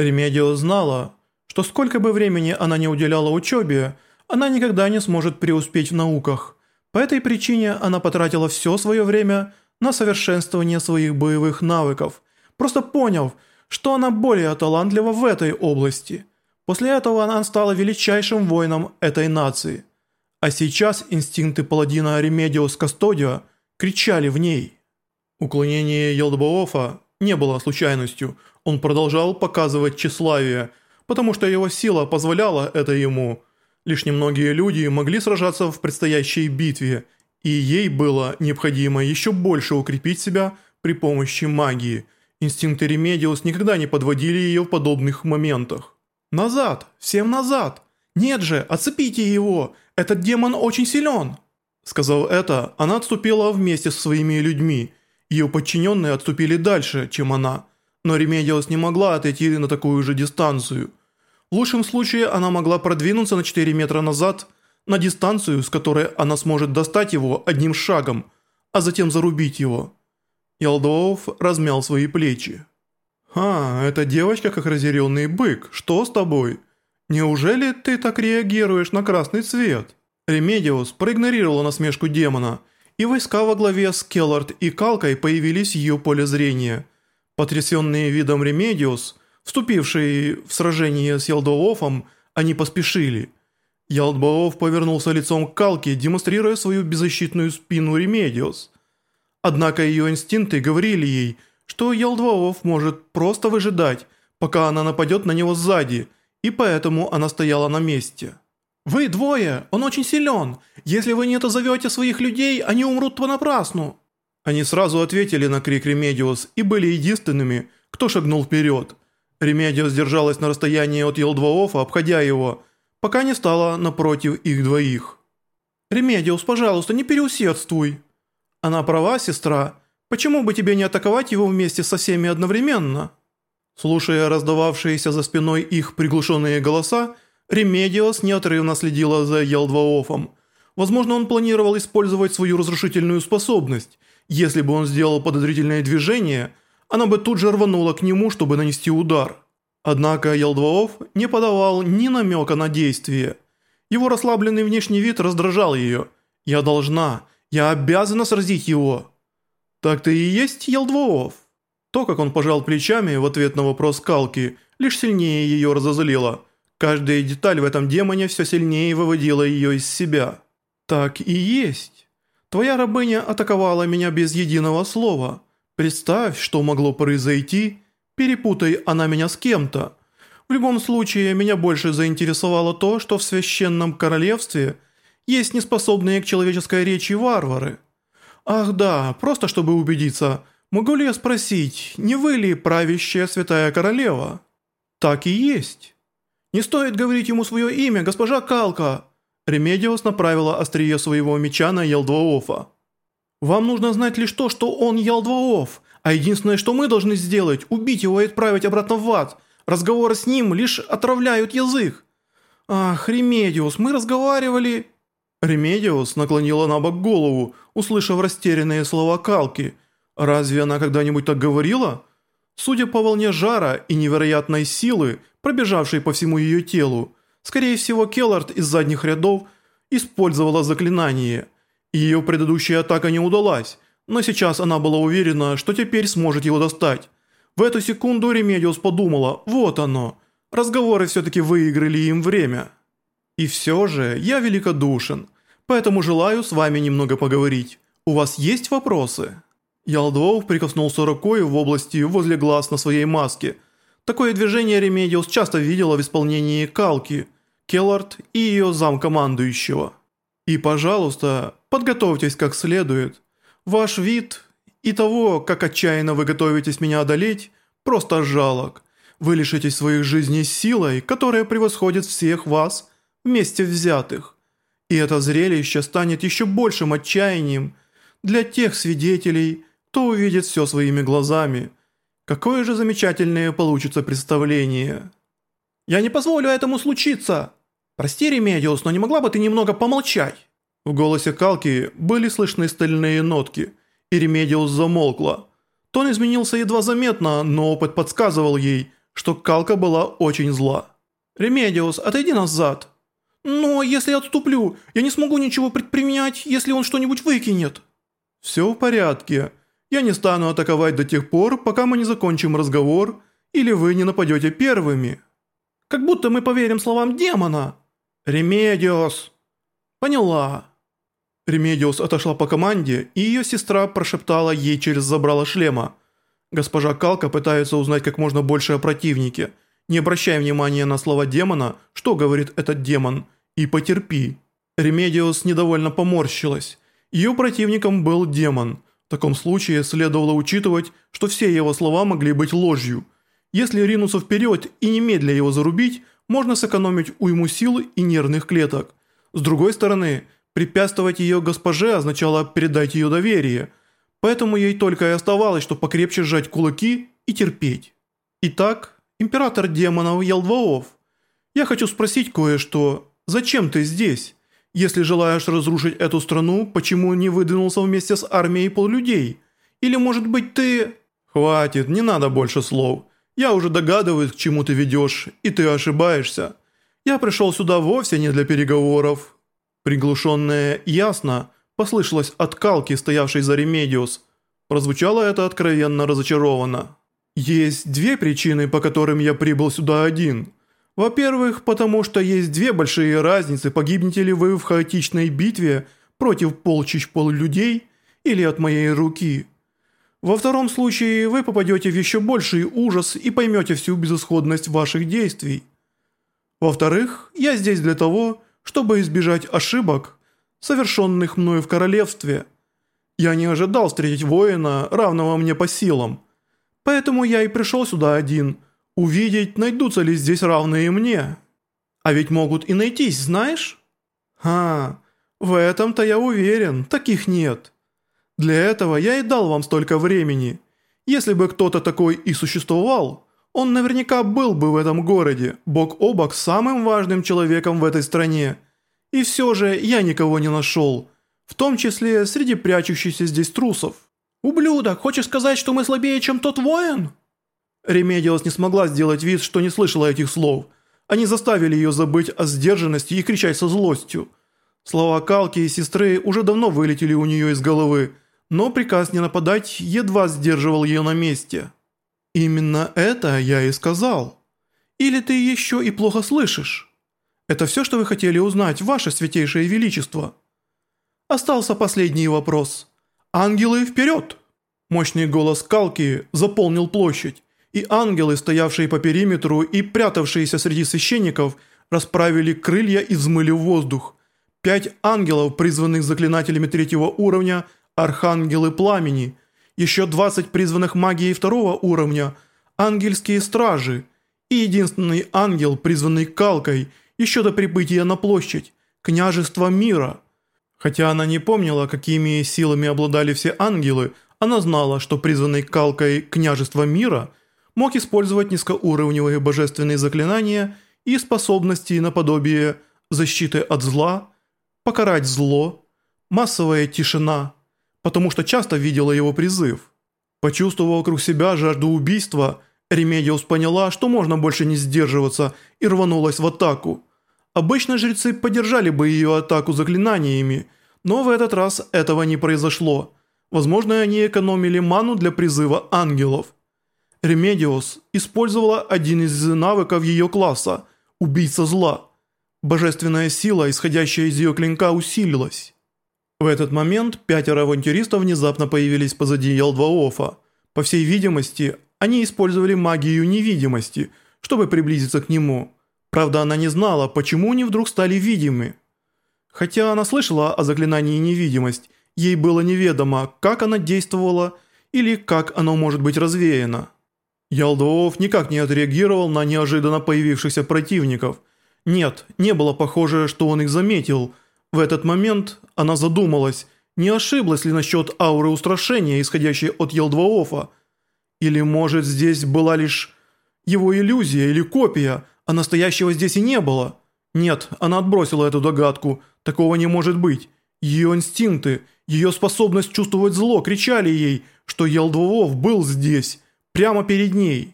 Ремедиос знала, что сколько бы времени она не уделяла учебе, она никогда не сможет преуспеть в науках. По этой причине она потратила все свое время на совершенствование своих боевых навыков, просто поняв, что она более талантлива в этой области. После этого она стала величайшим воином этой нации. А сейчас инстинкты паладина Ремедиус Кастодио кричали в ней. Уклонение Ялдбаофа не было случайностью, он продолжал показывать тщеславие, потому что его сила позволяла это ему. Лишь немногие люди могли сражаться в предстоящей битве, и ей было необходимо еще больше укрепить себя при помощи магии. Инстинкты Ремедиус никогда не подводили ее в подобных моментах. «Назад! Всем назад! Нет же, отцепите его! Этот демон очень силен!» Сказав это, она отступила вместе со своими людьми. Ее подчиненные отступили дальше, чем она. Но Ремедиус не могла отойти на такую же дистанцию. В лучшем случае она могла продвинуться на 4 метра назад, на дистанцию, с которой она сможет достать его одним шагом, а затем зарубить его. Ялдбаоф размял свои плечи. «Ха, эта девочка как разъяренный бык, что с тобой? Неужели ты так реагируешь на красный цвет?» Ремедиус проигнорировала насмешку демона, и войска во главе с Келлард и Калкой появились в ее поле зрения. Потрясенные видом Ремедиус, вступившие в сражение с Ялдбаофом, они поспешили. Ялдбаоф повернулся лицом к Калке, демонстрируя свою беззащитную спину Ремедиус. Однако ее инстинкты говорили ей, что Ялдбаоф может просто выжидать, пока она нападет на него сзади, и поэтому она стояла на месте. «Вы двое, он очень силен. Если вы не отозовете своих людей, они умрут понапрасну». Они сразу ответили на крик Ремедиус и были единственными, кто шагнул вперед. Ремедиус держалась на расстоянии от Елдваофа, обходя его, пока не стала напротив их двоих. «Ремедиус, пожалуйста, не переусердствуй». «Она права, сестра. Почему бы тебе не атаковать его вместе со всеми одновременно?» Слушая раздававшиеся за спиной их приглушенные голоса, Ремедиос неотрывно следила за Елдваофом. Возможно, он планировал использовать свою разрушительную способность. Если бы он сделал подозрительное движение, она бы тут же рванула к нему, чтобы нанести удар. Однако Елдваоф не подавал ни намека на действие. Его расслабленный внешний вид раздражал ее. «Я должна, я обязана сразить его». «Так ты и есть Елдваоф?» То, как он пожал плечами в ответ на вопрос Калки, лишь сильнее ее разозлило – Каждая деталь в этом демоне все сильнее выводила ее из себя. Так и есть. Твоя рабыня атаковала меня без единого слова. Представь, что могло произойти, перепутай она меня с кем-то. В любом случае, меня больше заинтересовало то, что в священном королевстве есть неспособные к человеческой речи варвары. Ах да, просто чтобы убедиться, могу ли я спросить, не вы ли правящая святая королева? Так и есть. «Не стоит говорить ему свое имя, госпожа Калка!» Ремедиус направила острие своего меча на Елдваофа. «Вам нужно знать лишь то, что он Елдваоф, а единственное, что мы должны сделать, убить его и отправить обратно в ад. Разговоры с ним лишь отравляют язык». «Ах, Ремедиус, мы разговаривали...» Ремедиус наклонила на бок голову, услышав растерянные слова Калки. «Разве она когда-нибудь так говорила?» Судя по волне жара и невероятной силы, пробежавшей по всему ее телу, скорее всего Келлард из задних рядов использовала заклинание. Ее предыдущая атака не удалась, но сейчас она была уверена, что теперь сможет его достать. В эту секунду Ремедиус подумала, вот оно, разговоры все-таки выиграли им время. И все же я великодушен, поэтому желаю с вами немного поговорить. У вас есть вопросы?» Ялдвоуф прикоснулся рукой в области возле глаз на своей маске. Такое движение Ремедиус часто видела в исполнении Калки, Келлард и ее замкомандующего. И, пожалуйста, подготовьтесь как следует. Ваш вид и то, как отчаянно вы готовитесь меня одолеть, просто жалок. Вы лишитесь своих жизней силой, которая превосходит всех вас вместе взятых. И это зрелище станет еще большим отчаянием для тех свидетелей, кто увидит все своими глазами. Какое же замечательное получится представление. «Я не позволю этому случиться!» «Прости, Ремедиус, но не могла бы ты немного помолчать?» В голосе Калки были слышны стальные нотки, и Ремедиус замолкла. Тон изменился едва заметно, но опыт подсказывал ей, что Калка была очень зла. «Ремедиус, отойди назад!» «Но если я отступлю, я не смогу ничего предпринять, если он что-нибудь выкинет». «Все в порядке. Я не стану атаковать до тех пор, пока мы не закончим разговор, или вы не нападете первыми». «Как будто мы поверим словам демона». «Ремедиус!» «Поняла». Ремедиус отошла по команде, и ее сестра прошептала ей через забрало шлема. Госпожа Калка пытается узнать как можно больше о противнике. Не обращай внимания на слова демона, что говорит этот демон, и потерпи. Ремедиус недовольно поморщилась. Ее противником был демон. В таком случае следовало учитывать, что все его слова могли быть ложью. Если ринуться вперед и немедля его зарубить, можно сэкономить уйму сил и нервных клеток. С другой стороны, препятствовать ее госпоже означало передать ее доверие, поэтому ей только и оставалось, что покрепче сжать кулаки и терпеть. Итак, император демонов Ялдваов, я хочу спросить кое-что. Зачем ты здесь? Если желаешь разрушить эту страну, почему не выдвинулся вместе с армией полулюдей? Или может быть ты... Хватит, не надо больше слов. Я уже догадываюсь, к чему ты ведешь, и ты ошибаешься. Я пришел сюда вовсе не для переговоров». Приглушенное «ясно» послышалось от Калки, стоявшей за Ремедиус. Прозвучало это откровенно разочарованно. «Есть две причины, по которым я прибыл сюда один. Во-первых, потому что есть две большие разницы, погибнете ли вы в хаотичной битве против полчищ полулюдей или от моей руки». Во втором случае вы попадете в еще больший ужас и поймете всю безысходность ваших действий. Во-вторых, я здесь для того, чтобы избежать ошибок, совершенных мною в королевстве. Я не ожидал встретить воина, равного мне по силам. Поэтому я и пришел сюда один, увидеть, найдутся ли здесь равные мне. А ведь могут и найтись, знаешь? Ха, в этом-то я уверен, таких нет. Для этого я и дал вам столько времени. Если бы кто-то такой и существовал, он наверняка был бы в этом городе, бок о бок с самым важным человеком в этой стране. И все же я никого не нашел, в том числе среди прячущихся здесь трусов. «Ублюдок, хочешь сказать, что мы слабее, чем тот воин?» Ремедиус не смогла сделать вид, что не слышала этих слов. Они заставили ее забыть о сдержанности и кричать со злостью. Слова Калки и сестры уже давно вылетели у нее из головы, но приказ не нападать едва сдерживал ее на месте. «Именно это я и сказал. Или ты еще и плохо слышишь? Это все, что вы хотели узнать, ваше святейшее величество?» Остался последний вопрос. «Ангелы, вперед!» Мощный голос Калки заполнил площадь, и ангелы, стоявшие по периметру и прятавшиеся среди священников, расправили крылья и взмыли в воздух. Пять ангелов, призванных заклинателями третьего уровня – архангелы пламени, еще 20 призванных магией второго уровня, ангельские стражи и единственный ангел, призванный Калкой, еще до прибытия на площадь, княжество мира. Хотя она не помнила, какими силами обладали все ангелы, она знала, что призванный Калкой княжество мира мог использовать низкоуровневые божественные заклинания и способности наподобие защиты от зла, покарать зло, массовая тишина – потому что часто видела его призыв. Почувствовав вокруг себя жажду убийства, Ремедиус поняла, что можно больше не сдерживаться и рванулась в атаку. Обычно жрецы поддержали бы ее атаку заклинаниями, но в этот раз этого не произошло. Возможно, они экономили ману для призыва ангелов. Ремедиус использовала один из навыков ее класса – убийца зла. Божественная сила, исходящая из ее клинка, усилилась. В этот момент пятеро авантюристов внезапно появились позади Елдваофа. По всей видимости, они использовали магию невидимости, чтобы приблизиться к нему. Правда, она не знала, почему они вдруг стали видимы. Хотя она слышала о заклинании невидимость, ей было неведомо, как она действовала или как оно может быть развеяно. Ялдваоф никак не отреагировал на неожиданно появившихся противников. Нет, не было похоже, что он их заметил – в этот момент она задумалась, не ошиблась ли насчет ауры устрашения, исходящей от Елдваофа. Или, может, здесь была лишь его иллюзия или копия, а настоящего здесь и не было? Нет, она отбросила эту догадку, такого не может быть. Ее инстинкты, ее способность чувствовать зло кричали ей, что Елдваоф был здесь, прямо перед ней.